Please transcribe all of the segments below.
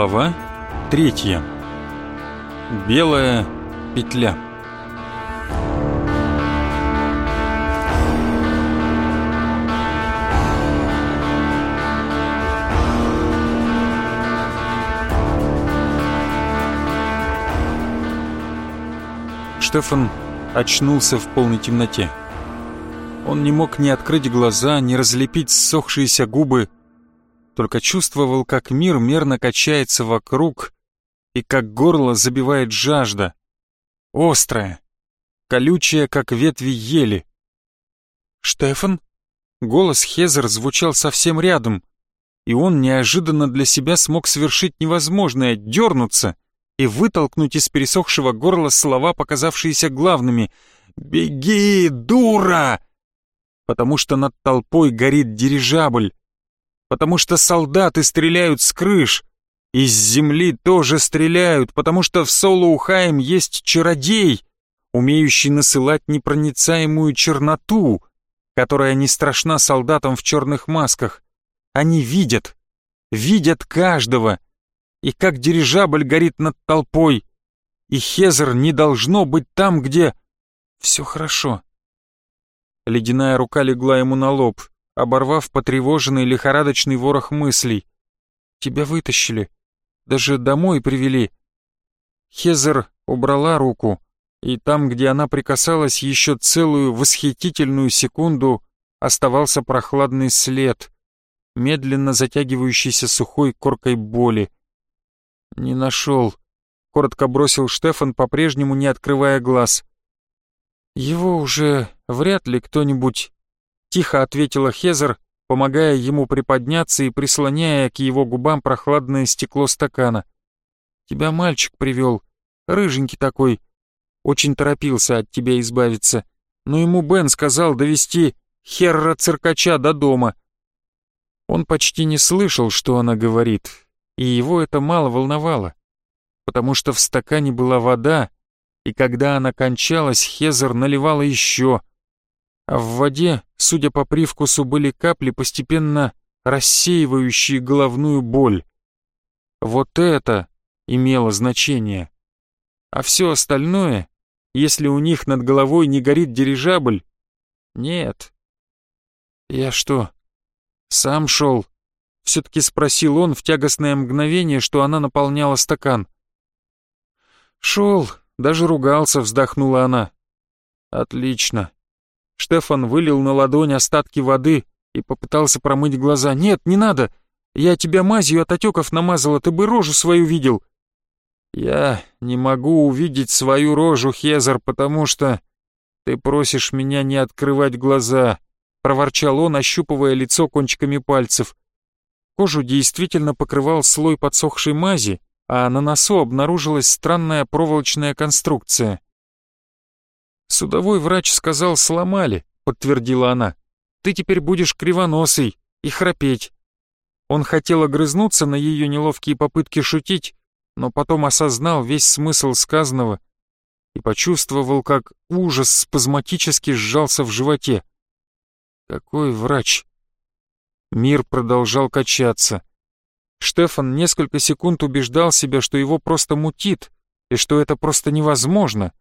Глава третья. Белая петля. Штефан очнулся в полной темноте. Он не мог ни открыть глаза, ни разлепить ссохшиеся губы, только чувствовал, как мир мерно качается вокруг и как горло забивает жажда. Острая, колючая, как ветви ели. «Штефан?» Голос Хезер звучал совсем рядом, и он неожиданно для себя смог совершить невозможное — дернуться и вытолкнуть из пересохшего горла слова, показавшиеся главными. «Беги, дура!» Потому что над толпой горит дирижабль, потому что солдаты стреляют с крыш, из земли тоже стреляют, потому что в Солоухаем есть чародей, умеющий насылать непроницаемую черноту, которая не страшна солдатам в черных масках. Они видят, видят каждого, и как дирижабль горит над толпой, и Хезер не должно быть там, где... Все хорошо. Ледяная рука легла ему на лоб оборвав потревоженный лихорадочный ворох мыслей. «Тебя вытащили. Даже домой привели». Хезер убрала руку, и там, где она прикасалась еще целую восхитительную секунду, оставался прохладный след, медленно затягивающийся сухой коркой боли. «Не нашел», — коротко бросил Штефан, по-прежнему не открывая глаз. «Его уже вряд ли кто-нибудь Тихо ответила Хезер, помогая ему приподняться и прислоняя к его губам прохладное стекло стакана. «Тебя мальчик привел, рыженький такой. Очень торопился от тебя избавиться, но ему Бен сказал довести Херра-циркача до дома». Он почти не слышал, что она говорит, и его это мало волновало, потому что в стакане была вода, и когда она кончалась, Хезер наливала еще — в воде, судя по привкусу, были капли, постепенно рассеивающие головную боль. Вот это имело значение. А все остальное, если у них над головой не горит дирижабль, нет. Я что, сам шел? Все-таки спросил он в тягостное мгновение, что она наполняла стакан. Шел, даже ругался, вздохнула она. Отлично. Штефан вылил на ладонь остатки воды и попытался промыть глаза. «Нет, не надо! Я тебя мазью от отеков намазала, ты бы рожу свою видел!» «Я не могу увидеть свою рожу, Хезер, потому что ты просишь меня не открывать глаза», — проворчал он, ощупывая лицо кончиками пальцев. Кожу действительно покрывал слой подсохшей мази, а на носу обнаружилась странная проволочная конструкция. «Судовой врач сказал, сломали», — подтвердила она. «Ты теперь будешь кривоносый и храпеть». Он хотел огрызнуться на ее неловкие попытки шутить, но потом осознал весь смысл сказанного и почувствовал, как ужас спазматически сжался в животе. «Какой врач?» Мир продолжал качаться. Штефан несколько секунд убеждал себя, что его просто мутит, и что это просто невозможно —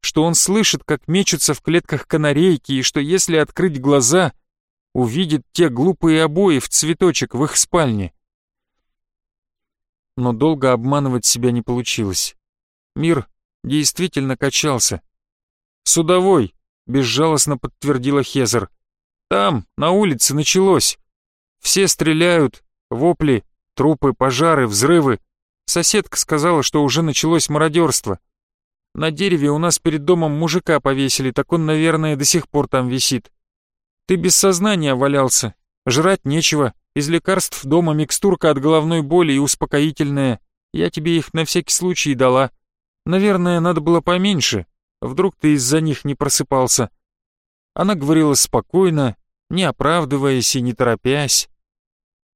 что он слышит, как мечутся в клетках канарейки, и что если открыть глаза, увидит те глупые обои в цветочек в их спальне. Но долго обманывать себя не получилось. Мир действительно качался. «Судовой», — безжалостно подтвердила Хезер. «Там, на улице, началось. Все стреляют, вопли, трупы, пожары, взрывы. Соседка сказала, что уже началось мародерство. На дереве у нас перед домом мужика повесили, так он, наверное, до сих пор там висит. Ты без сознания валялся, жрать нечего, из лекарств дома микстурка от головной боли и успокоительная. Я тебе их на всякий случай дала. Наверное, надо было поменьше, вдруг ты из-за них не просыпался. Она говорила спокойно, не оправдываясь и не торопясь.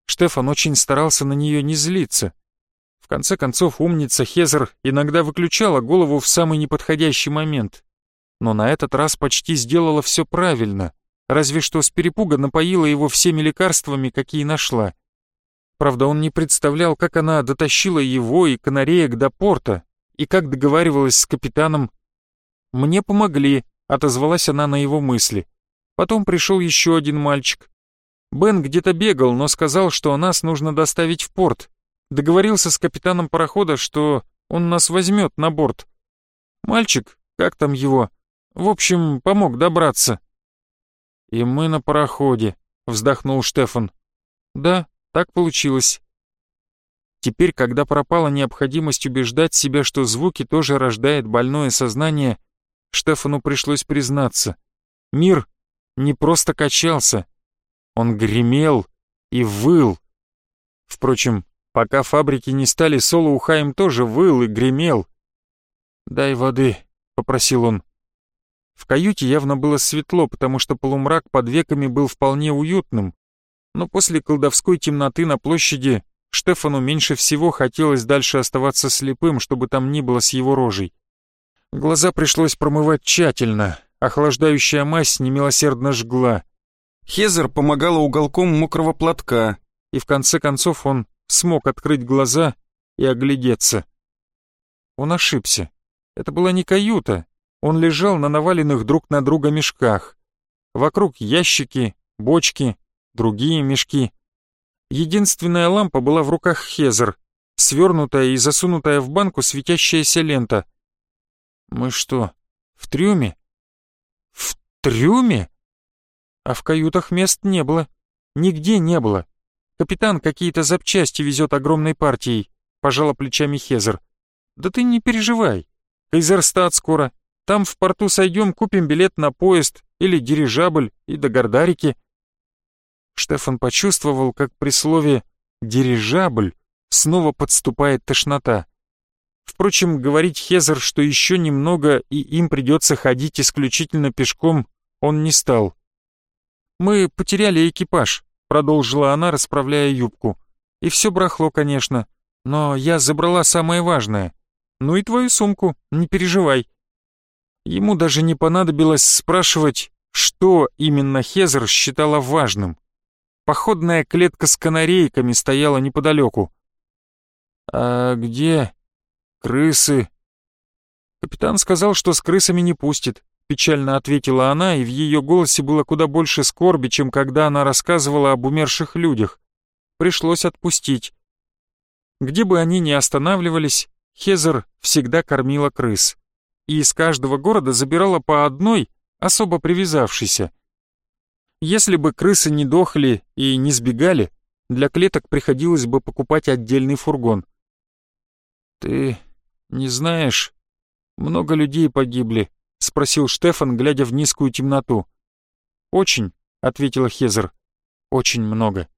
Штефан очень старался на нее не злиться, конце концов, умница Хезер иногда выключала голову в самый неподходящий момент. Но на этот раз почти сделала все правильно, разве что с перепуга напоила его всеми лекарствами, какие нашла. Правда, он не представлял, как она дотащила его и канареек до порта, и как договаривалась с капитаном. «Мне помогли», — отозвалась она на его мысли. Потом пришел еще один мальчик. Бен где-то бегал, но сказал, что нас нужно доставить в порт. Договорился с капитаном парохода, что он нас возьмет на борт. Мальчик, как там его, в общем, помог добраться. «И мы на пароходе», — вздохнул Штефан. «Да, так получилось». Теперь, когда пропала необходимость убеждать себя, что звуки тоже рождает больное сознание, Штефану пришлось признаться. Мир не просто качался, он гремел и выл. Впрочем, пока фабрики не стали, Соло Ухаем тоже выл и гремел. «Дай воды», — попросил он. В каюте явно было светло, потому что полумрак под веками был вполне уютным. Но после колдовской темноты на площади Штефану меньше всего хотелось дальше оставаться слепым, чтобы там ни было с его рожей. Глаза пришлось промывать тщательно, охлаждающая мазь немилосердно жгла. Хезер помогала уголком мокрого платка, и в конце концов он смог открыть глаза и оглядеться. Он ошибся. Это была не каюта, он лежал на наваленных друг на друга мешках. Вокруг ящики, бочки, другие мешки. Единственная лампа была в руках Хезер, свернутая и засунутая в банку светящаяся лента. «Мы что, в трюме?» «В трюме?» А в каютах мест не было. Нигде не было. Капитан какие-то запчасти везет огромной партией, пожала плечами Хезер. Да ты не переживай. Кайзерстад скоро, там в порту сойдем, купим билет на поезд или дирижабль и до Гордарики». Штефан почувствовал, как при слове «дирижабль» снова подступает тошнота. Впрочем, говорить Хезер, что еще немного и им придется ходить исключительно пешком, он не стал. «Мы потеряли экипаж», — продолжила она, расправляя юбку. «И все брахло, конечно, но я забрала самое важное. Ну и твою сумку, не переживай. Ему даже не понадобилось спрашивать, что именно Хезер считала важным. Походная клетка с канарейками стояла неподалеку. «А где крысы?» Капитан сказал, что с крысами не пустит, печально ответила она, и в ее голосе было куда больше скорби, чем когда она рассказывала об умерших людях. Пришлось отпустить. Где бы они ни останавливались, Хезер всегда кормила крыс и из каждого города забирала по одной, особо привязавшейся. Если бы крысы не дохли и не сбегали, для клеток приходилось бы покупать отдельный фургон. «Ты не знаешь, много людей погибли?» — спросил Штефан, глядя в низкую темноту. «Очень», — ответила Хезер, — «очень много».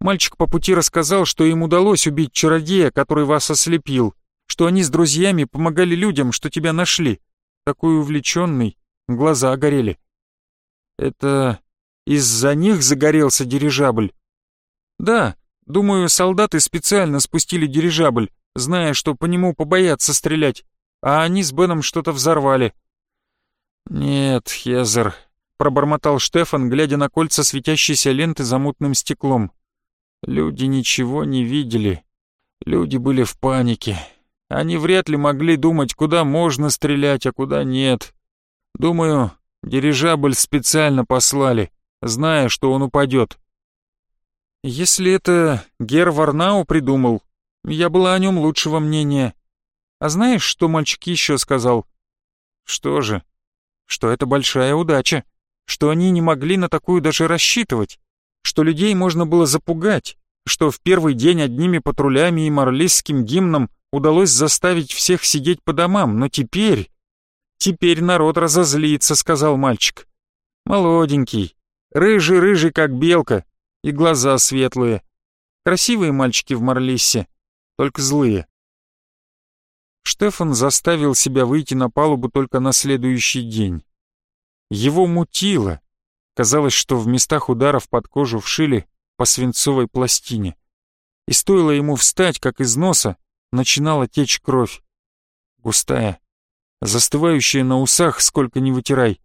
Мальчик по пути рассказал, что им удалось убить чародея, который вас ослепил, что они с друзьями помогали людям, что тебя нашли. Такой увлеченный, глаза горели. Это из-за них загорелся дирижабль? Да, думаю, солдаты специально спустили дирижабль, зная, что по нему побоятся стрелять, а они с Беном что-то взорвали. Нет, Хезер, пробормотал Штефан, глядя на кольца светящейся ленты за мутным стеклом. Люди ничего не видели. Люди были в панике. Они вряд ли могли думать, куда можно стрелять, а куда нет. Думаю, дирижабль специально послали, зная, что он упадет. Если это Гер Варнау придумал, я была о нем лучшего мнения. А знаешь, что мальчик еще сказал? Что же? Что это большая удача, что они не могли на такую даже рассчитывать, что людей можно было запугать, что в первый день одними патрулями и марлистским гимном удалось заставить всех сидеть по домам, но теперь... Теперь народ разозлится, сказал мальчик. Молоденький, рыжий-рыжий, как белка, и глаза светлые. Красивые мальчики в Марлиссе, только злые. Штефан заставил себя выйти на палубу только на следующий день. Его мутило. Казалось, что в местах ударов под кожу вшили по свинцовой пластине. И стоило ему встать, как из носа начинала течь кровь. Густая, застывающая на усах, сколько ни вытирай.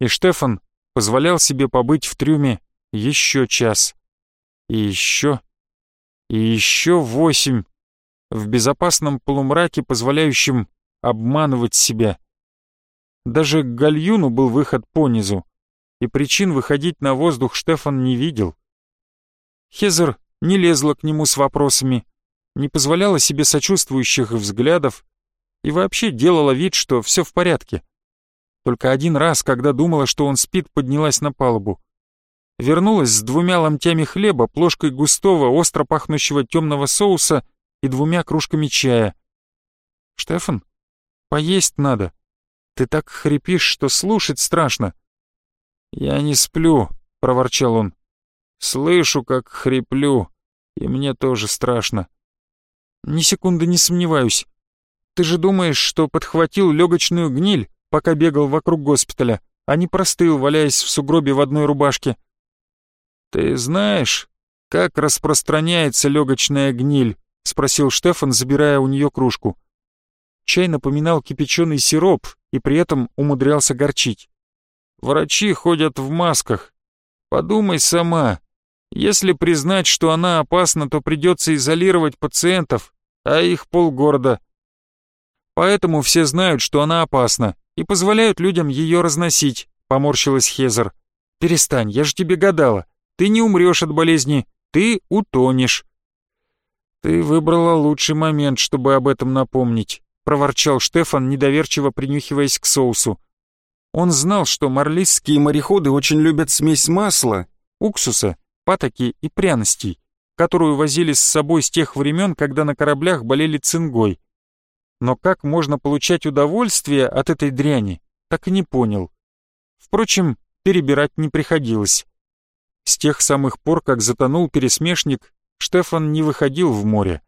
И Штефан позволял себе побыть в трюме еще час. И еще, И еще восемь в безопасном полумраке, позволяющем обманывать себя. Даже к гальюну был выход понизу, и причин выходить на воздух Штефан не видел. Хезер не лезла к нему с вопросами, не позволяла себе сочувствующих взглядов и вообще делала вид, что все в порядке. Только один раз, когда думала, что он спит, поднялась на палубу. Вернулась с двумя ломтями хлеба, плошкой густого, остро пахнущего темного соуса и двумя кружками чая. «Штефан, поесть надо. Ты так хрипишь, что слушать страшно». «Я не сплю», — проворчал он. «Слышу, как хриплю, и мне тоже страшно». «Ни секунды не сомневаюсь. Ты же думаешь, что подхватил легочную гниль, пока бегал вокруг госпиталя, а не простыл, валяясь в сугробе в одной рубашке?» «Ты знаешь, как распространяется легочная гниль?» — спросил Штефан, забирая у нее кружку. Чай напоминал кипяченый сироп и при этом умудрялся горчить. «Врачи ходят в масках. Подумай сама. Если признать, что она опасна, то придется изолировать пациентов, а их полгорода. Поэтому все знают, что она опасна, и позволяют людям ее разносить», — поморщилась Хезер. «Перестань, я же тебе гадала. Ты не умрешь от болезни, ты утонешь». «Ты выбрала лучший момент, чтобы об этом напомнить», — проворчал Штефан, недоверчиво принюхиваясь к соусу. Он знал, что марлисские мореходы очень любят смесь масла, уксуса, патоки и пряностей, которую возили с собой с тех времен, когда на кораблях болели цингой. Но как можно получать удовольствие от этой дряни, так и не понял. Впрочем, перебирать не приходилось. С тех самых пор, как затонул пересмешник, Штефан не выходил в море.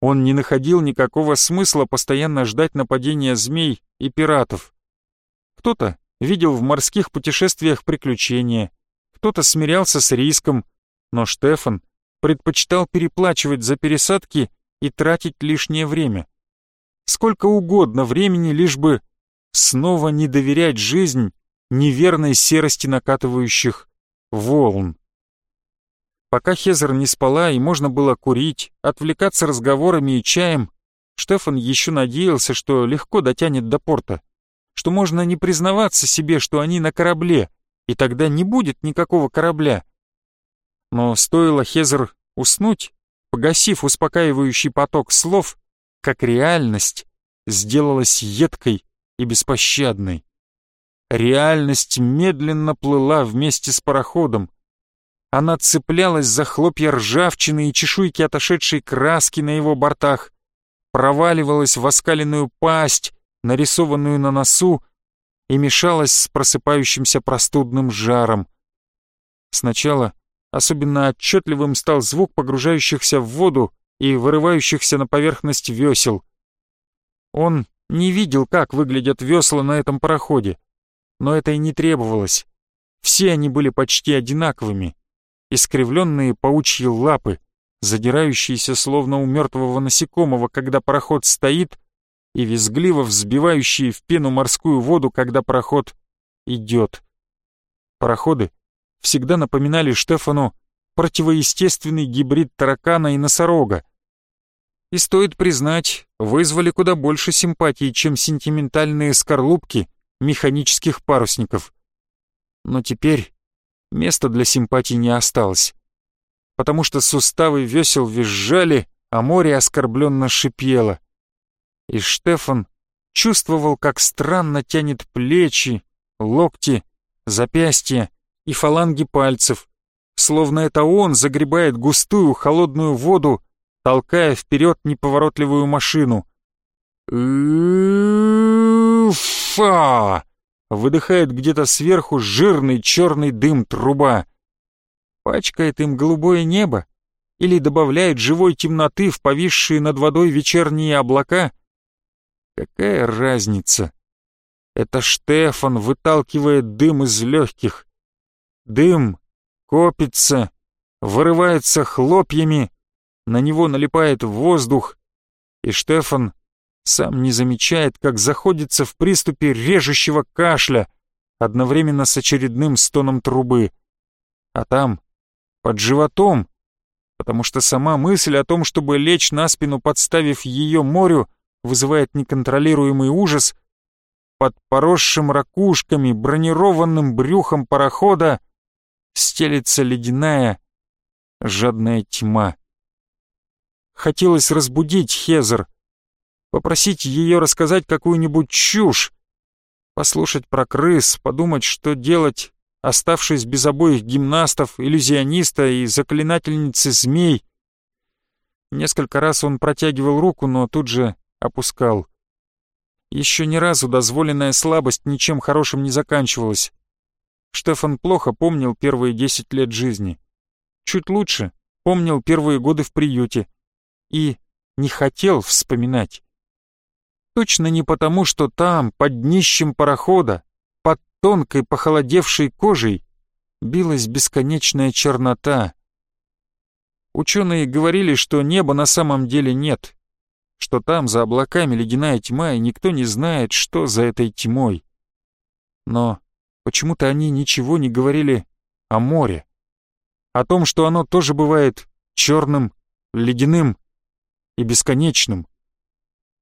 Он не находил никакого смысла постоянно ждать нападения змей и пиратов. Кто-то видел в морских путешествиях приключения, кто-то смирялся с риском, но Штефан предпочитал переплачивать за пересадки и тратить лишнее время. Сколько угодно времени, лишь бы снова не доверять жизнь неверной серости накатывающих волн. Пока Хезер не спала и можно было курить, отвлекаться разговорами и чаем, Штефан еще надеялся, что легко дотянет до порта, что можно не признаваться себе, что они на корабле, и тогда не будет никакого корабля. Но стоило Хезер уснуть, погасив успокаивающий поток слов, как реальность сделалась едкой и беспощадной. Реальность медленно плыла вместе с пароходом. Она цеплялась за хлопья ржавчины и чешуйки отошедшей краски на его бортах, проваливалась в оскаленную пасть, нарисованную на носу, и мешалась с просыпающимся простудным жаром. Сначала особенно отчетливым стал звук погружающихся в воду и вырывающихся на поверхность весел. Он не видел, как выглядят весла на этом пароходе но это и не требовалось. Все они были почти одинаковыми. Искривленные паучьи лапы, задирающиеся словно у мертвого насекомого, когда пароход стоит, и визгливо взбивающие в пену морскую воду, когда пароход идет. Пароходы всегда напоминали Штефану противоестественный гибрид таракана и носорога. И стоит признать, вызвали куда больше симпатии, чем сентиментальные скорлупки, механических парусников. Но теперь места для симпатий не осталось, потому что суставы весел визжали, а море оскорбленно шипело. И Штефан чувствовал, как странно тянет плечи, локти, запястья и фаланги пальцев, словно это он загребает густую холодную воду, толкая вперед неповоротливую машину. Уфа! Выдыхает где-то сверху жирный черный дым труба. Пачкает им голубое небо или добавляет живой темноты в повисшие над водой вечерние облака? Какая разница? Это Штефан выталкивает дым из легких. Дым копится, вырывается хлопьями, на него налипает воздух, и Штефан сам не замечает, как заходится в приступе режущего кашля, одновременно с очередным стоном трубы. А там, под животом, потому что сама мысль о том, чтобы лечь на спину, подставив ее морю, вызывает неконтролируемый ужас. Под поросшим ракушками, бронированным брюхом парохода стелится ледяная, жадная тьма. Хотелось разбудить Хезер, попросить ее рассказать какую-нибудь чушь, послушать про крыс, подумать, что делать, оставшись без обоих гимнастов, иллюзиониста и заклинательницы змей. Несколько раз он протягивал руку, но тут же опускал. Еще ни разу дозволенная слабость ничем хорошим не заканчивалась. Штефан плохо помнил первые десять лет жизни. Чуть лучше помнил первые годы в приюте. И не хотел вспоминать. Точно не потому, что там, под днищем парохода, под тонкой похолодевшей кожей, билась бесконечная чернота. Ученые говорили, что неба на самом деле нет, что там за облаками ледяная тьма, и никто не знает, что за этой тьмой. Но почему-то они ничего не говорили о море, о том, что оно тоже бывает черным, ледяным и бесконечным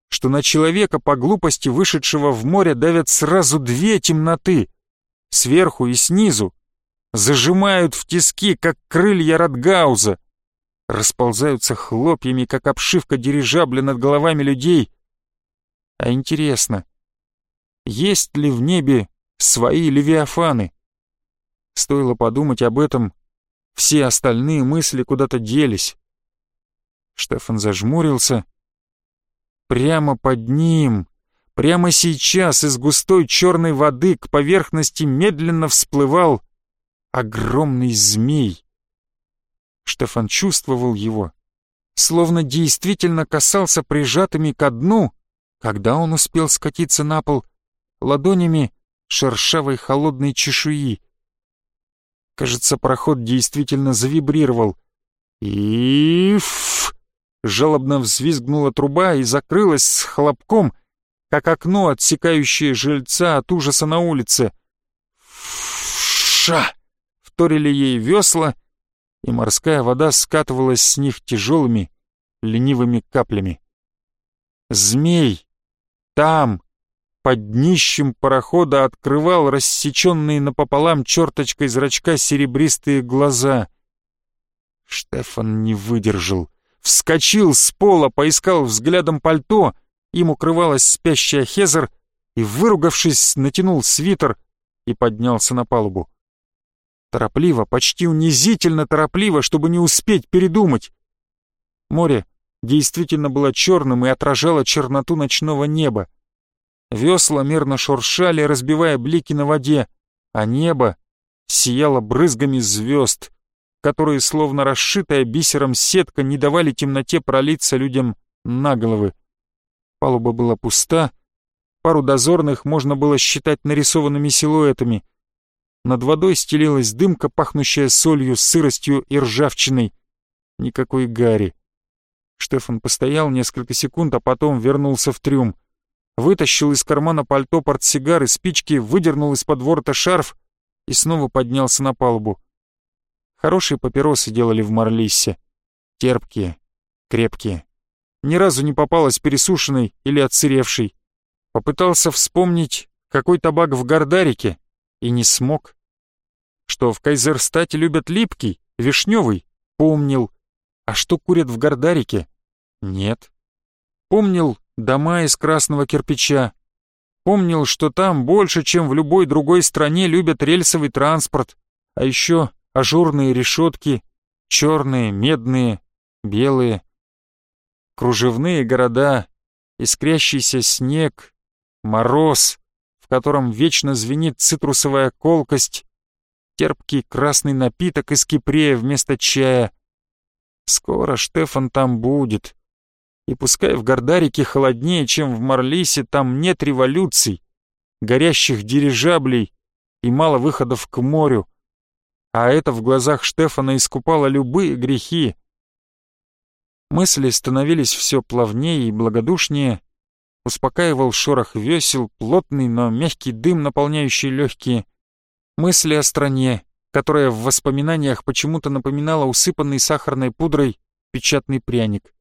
что на человека по глупости вышедшего в море давят сразу две темноты, сверху и снизу, зажимают в тиски, как крылья Радгауза, расползаются хлопьями, как обшивка дирижабля над головами людей. А интересно, есть ли в небе свои левиафаны? Стоило подумать об этом, все остальные мысли куда-то делись. Штефан зажмурился Прямо под ним, прямо сейчас из густой черной воды к поверхности медленно всплывал огромный змей. Штефан чувствовал его, словно действительно касался прижатыми ко дну, когда он успел скатиться на пол, ладонями шершавой холодной чешуи. Кажется, проход действительно завибрировал. И Жалобно взвизгнула труба и закрылась с хлопком, как окно, отсекающее жильца от ужаса на улице. «Ша!» — вторили ей весла, и морская вода скатывалась с них тяжелыми, ленивыми каплями. Змей там, под днищем парохода, открывал рассеченные напополам черточкой зрачка серебристые глаза. Штефан не выдержал — вскочил с пола, поискал взглядом пальто, им укрывалась спящая Хезер, и, выругавшись, натянул свитер и поднялся на палубу. Торопливо, почти унизительно торопливо, чтобы не успеть передумать. Море действительно было черным и отражало черноту ночного неба. Весла мерно шуршали, разбивая блики на воде, а небо сияло брызгами звезд — которые, словно расшитая бисером сетка, не давали темноте пролиться людям на головы. Палуба была пуста, пару дозорных можно было считать нарисованными силуэтами. Над водой стелилась дымка, пахнущая солью, сыростью и ржавчиной. Никакой гари. Штефан постоял несколько секунд, а потом вернулся в трюм. Вытащил из кармана пальто портсигар и спички, выдернул из-под ворота шарф и снова поднялся на палубу. Хорошие папиросы делали в Марлиссе. Терпкие, крепкие. Ни разу не попалась пересушенной или отсыревшей. Попытался вспомнить, какой табак в Гордарике, и не смог. Что в Кайзерстате любят липкий, вишневый, помнил. А что курят в Гордарике? Нет. Помнил дома из красного кирпича. Помнил, что там больше, чем в любой другой стране любят рельсовый транспорт. А еще ажурные решетки, черные, медные, белые, кружевные города, искрящийся снег, мороз, в котором вечно звенит цитрусовая колкость, терпкий красный напиток из кипрея вместо чая. Скоро Штефан там будет. И пускай в Гордарике холоднее, чем в Марлисе, там нет революций, горящих дирижаблей и мало выходов к морю а это в глазах Штефана искупало любые грехи. Мысли становились все плавнее и благодушнее, успокаивал шорох весел, плотный, но мягкий дым, наполняющий легкие. Мысли о стране, которая в воспоминаниях почему-то напоминала усыпанный сахарной пудрой печатный пряник.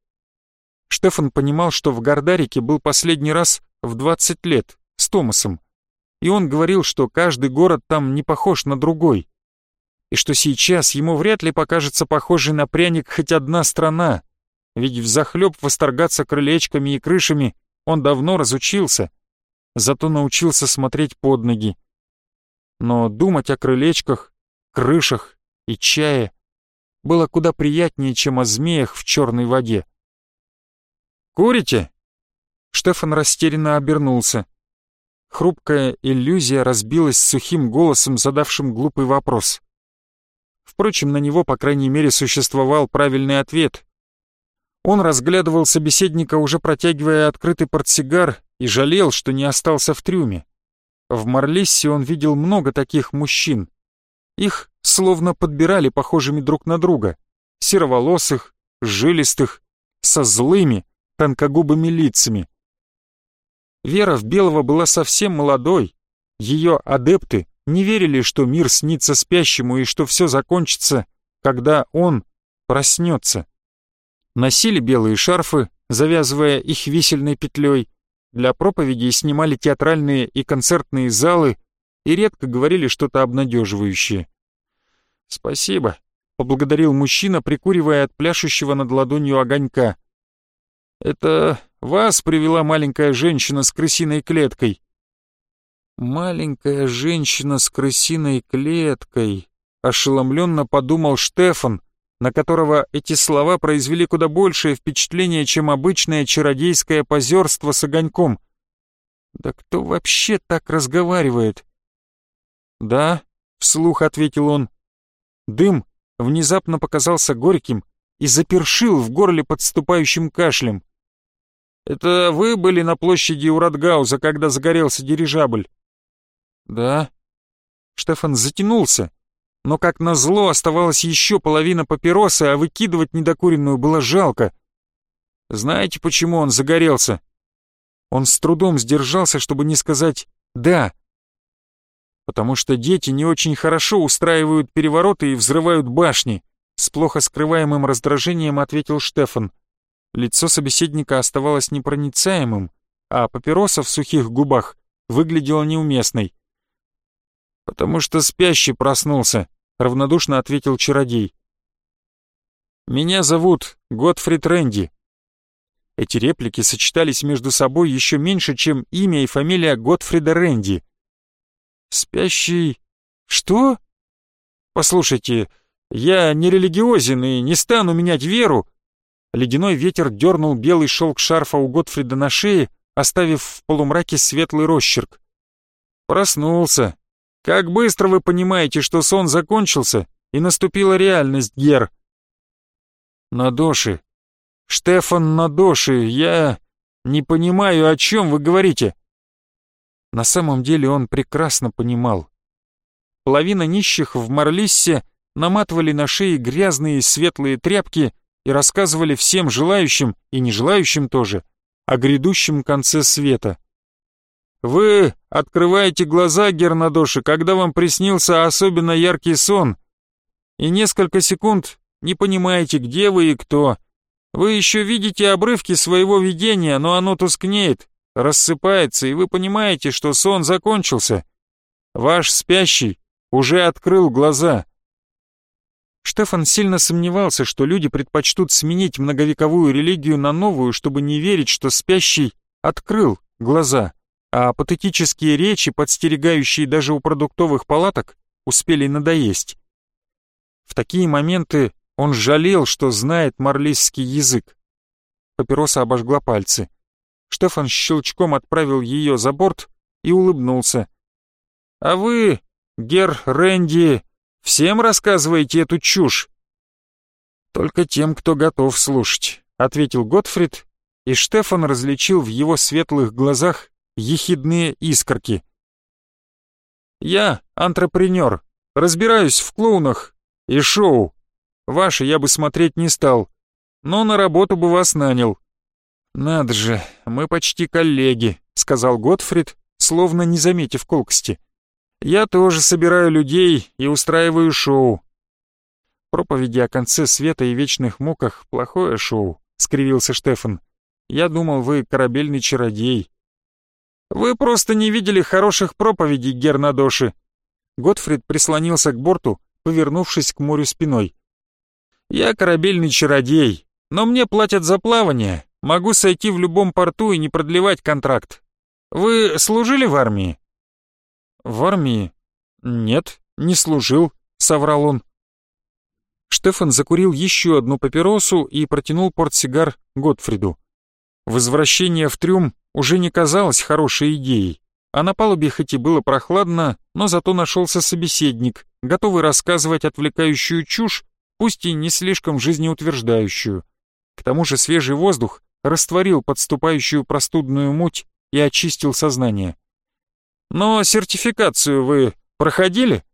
Штефан понимал, что в Гордарике был последний раз в 20 лет с Томасом, и он говорил, что каждый город там не похож на другой, и что сейчас ему вряд ли покажется похожей на пряник хоть одна страна, ведь взахлеб восторгаться крылечками и крышами он давно разучился, зато научился смотреть под ноги. Но думать о крылечках, крышах и чае было куда приятнее, чем о змеях в черной воде. «Курите?» Штефан растерянно обернулся. Хрупкая иллюзия разбилась сухим голосом, задавшим глупый вопрос. Впрочем, на него, по крайней мере, существовал правильный ответ. Он разглядывал собеседника, уже протягивая открытый портсигар, и жалел, что не остался в трюме. В Марлиссе он видел много таких мужчин. Их словно подбирали похожими друг на друга. Сероволосых, жилистых, со злыми, тонкогубыми лицами. Вера в Белого была совсем молодой. Ее адепты не верили, что мир снится спящему и что все закончится, когда он проснется. Носили белые шарфы, завязывая их висельной петлей, для проповедей снимали театральные и концертные залы и редко говорили что-то обнадеживающее. «Спасибо», — поблагодарил мужчина, прикуривая от пляшущего над ладонью огонька. Это вас привела маленькая женщина с крысиной клеткой. Маленькая женщина с крысиной клеткой, ошеломленно подумал Штефан, на которого эти слова произвели куда большее впечатление, чем обычное чародейское позерство с огоньком. Да кто вообще так разговаривает? Да, вслух ответил он. Дым внезапно показался горьким и запершил в горле подступающим кашлем. «Это вы были на площади у Радгауза, когда загорелся дирижабль?» «Да». Штефан затянулся, но как назло оставалась еще половина папиросы, а выкидывать недокуренную было жалко. Знаете, почему он загорелся? Он с трудом сдержался, чтобы не сказать «да». Потому что дети не очень хорошо устраивают перевороты и взрывают башни, с плохо скрываемым раздражением ответил Штефан. Лицо собеседника оставалось непроницаемым, а папироса в сухих губах выглядела неуместной. «Потому что спящий проснулся», — равнодушно ответил чародей. «Меня зовут Готфрид Рэнди». Эти реплики сочетались между собой еще меньше, чем имя и фамилия Готфрида Рэнди. «Спящий... что?» «Послушайте, я не религиозен и не стану менять веру, Ледяной ветер дернул белый шелк шарфа у Готфрида на шее, оставив в полумраке светлый росчерк. Проснулся. Как быстро вы понимаете, что сон закончился, и наступила реальность, Гер. Надоши. Штефан Надоши, я не понимаю, о чем вы говорите. На самом деле он прекрасно понимал. Половина нищих в Марлиссе наматывали на шеи грязные светлые тряпки, и рассказывали всем желающим и нежелающим тоже о грядущем конце света. Вы открываете глаза, Гернадоши, когда вам приснился особенно яркий сон, и несколько секунд не понимаете, где вы и кто. Вы еще видите обрывки своего видения, но оно тускнеет, рассыпается, и вы понимаете, что сон закончился. Ваш спящий уже открыл глаза. Штефан сильно сомневался, что люди предпочтут сменить многовековую религию на новую, чтобы не верить, что спящий открыл глаза, а патетические речи, подстерегающие даже у продуктовых палаток, успели надоесть. В такие моменты он жалел, что знает марлисский язык. Папироса обожгла пальцы. Штефан щелчком отправил ее за борт и улыбнулся. «А вы, гер Рэнди, Всем рассказываете эту чушь?» «Только тем, кто готов слушать», — ответил Готфрид, и Штефан различил в его светлых глазах ехидные искорки. «Я антрепренер, разбираюсь в клоунах и шоу. Ваши я бы смотреть не стал, но на работу бы вас нанял». «Надо же, мы почти коллеги», — сказал Готфрид, словно не заметив колкости. Я тоже собираю людей и устраиваю шоу. Проповеди о конце света и вечных муках — плохое шоу, — скривился Штефан. Я думал, вы корабельный чародей. Вы просто не видели хороших проповедей, Гернадоши. Готфрид прислонился к борту, повернувшись к морю спиной. Я корабельный чародей, но мне платят за плавание. Могу сойти в любом порту и не продлевать контракт. Вы служили в армии? В армии? Нет, не служил, соврал он. Штефан закурил еще одну папиросу и протянул портсигар Готфриду. Возвращение в трюм уже не казалось хорошей идеей, а на палубе хоть и было прохладно, но зато нашелся собеседник, готовый рассказывать отвлекающую чушь, пусть и не слишком жизнеутверждающую. К тому же свежий воздух растворил подступающую простудную муть и очистил сознание. «Но сертификацию вы проходили?»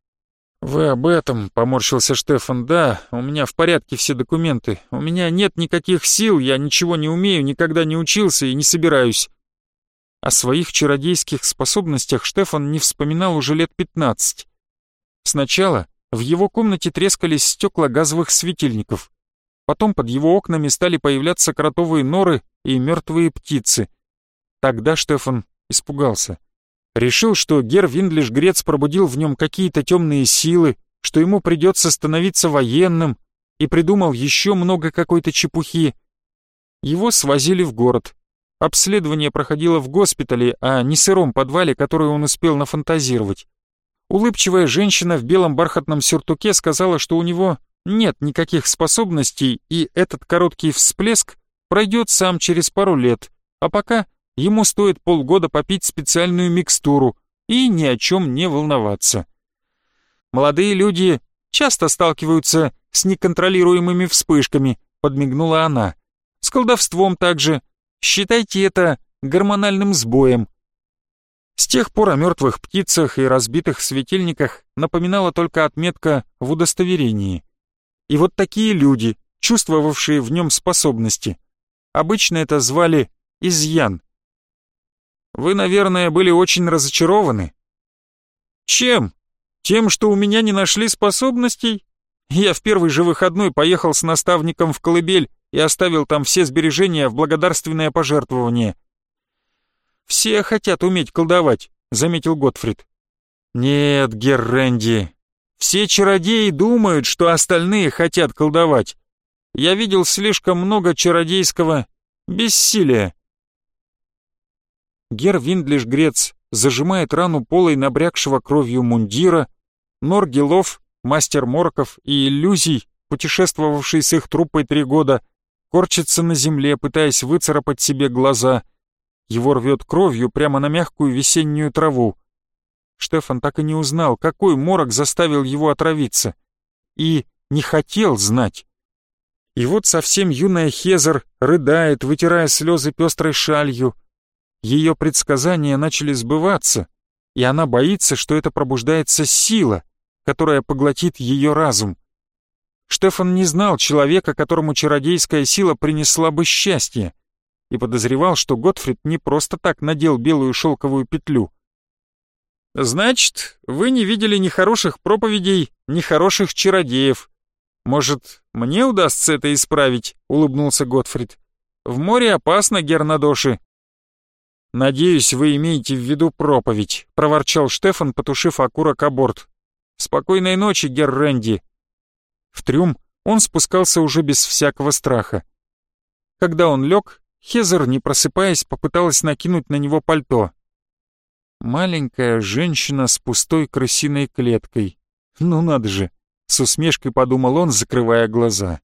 «Вы об этом», — поморщился Штефан, — «да, у меня в порядке все документы. У меня нет никаких сил, я ничего не умею, никогда не учился и не собираюсь». О своих чародейских способностях Штефан не вспоминал уже лет пятнадцать. Сначала в его комнате трескались стекла газовых светильников. Потом под его окнами стали появляться кротовые норы и мертвые птицы. Тогда Штефан испугался. Решил, что Гер Виндлиш Грец пробудил в нем какие-то темные силы, что ему придется становиться военным, и придумал еще много какой-то чепухи. Его свозили в город. Обследование проходило в госпитале, а не сыром подвале, который он успел нафантазировать. Улыбчивая женщина в белом бархатном сюртуке сказала, что у него нет никаких способностей, и этот короткий всплеск пройдет сам через пару лет, а пока ему стоит полгода попить специальную микстуру и ни о чем не волноваться. Молодые люди часто сталкиваются с неконтролируемыми вспышками, подмигнула она. С колдовством также. Считайте это гормональным сбоем. С тех пор о мертвых птицах и разбитых светильниках напоминала только отметка в удостоверении. И вот такие люди, чувствовавшие в нем способности, обычно это звали изъян. Вы, наверное, были очень разочарованы. Чем? Тем, что у меня не нашли способностей? Я в первый же выходной поехал с наставником в колыбель и оставил там все сбережения в благодарственное пожертвование. «Все хотят уметь колдовать», — заметил Готфрид. «Нет, Герренди, все чародеи думают, что остальные хотят колдовать. Я видел слишком много чародейского бессилия. Гер Виндлиш Грец зажимает рану полой набрякшего кровью мундира, Норгелов, мастер морков и иллюзий, путешествовавший с их труппой три года, корчится на земле, пытаясь выцарапать себе глаза. Его рвет кровью прямо на мягкую весеннюю траву. Штефан так и не узнал, какой морок заставил его отравиться. И не хотел знать. И вот совсем юная Хезер рыдает, вытирая слезы пестрой шалью, ее предсказания начали сбываться, и она боится, что это пробуждается сила, которая поглотит ее разум. Штефан не знал человека, которому чародейская сила принесла бы счастье, и подозревал, что Готфрид не просто так надел белую шелковую петлю. «Значит, вы не видели ни хороших проповедей, ни хороших чародеев. Может, мне удастся это исправить?» — улыбнулся Готфрид. «В море опасно, Гернадоши, «Надеюсь, вы имеете в виду проповедь», — проворчал Штефан, потушив окурок о борт. «Спокойной ночи, герр Рэнди». В трюм он спускался уже без всякого страха. Когда он лег, Хезер, не просыпаясь, попыталась накинуть на него пальто. Маленькая женщина с пустой крысиной клеткой. Ну надо же, с усмешкой подумал он, закрывая глаза.